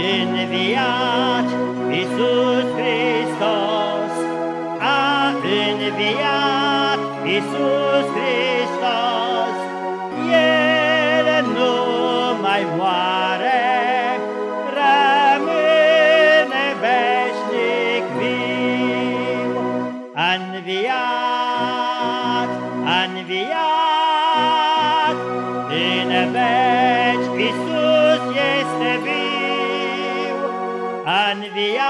înviat Iisus Hristos, a înviat Iisus Hristos, El nu mai moare, rămâne veșnic viu. A înviat, înviat, în veci Iisus înviat,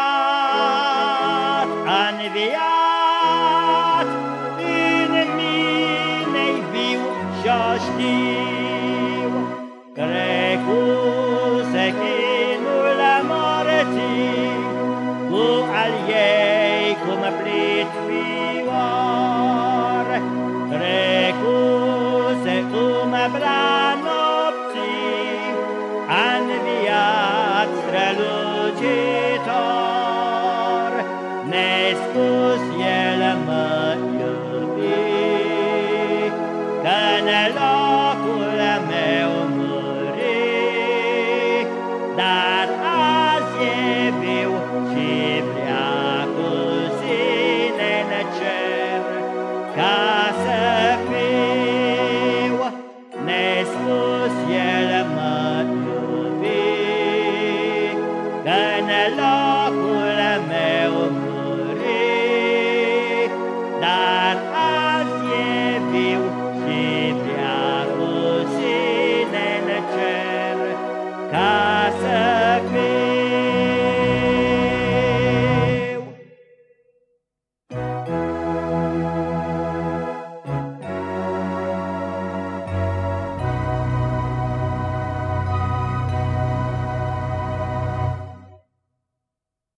înviat, în mine viu și-o știu. Trecuse chinul morții, cu al ei cum plit fior, trecuse umbra nopții, înviat muncitor, nespus el mă iubi, că ne locul meu muri, dar azi e viu și vrea cu sine în cer, ca să fiu nespus. Că-n locul meu muri, Dar azi e viu și via cu sine în cer, Ca să fie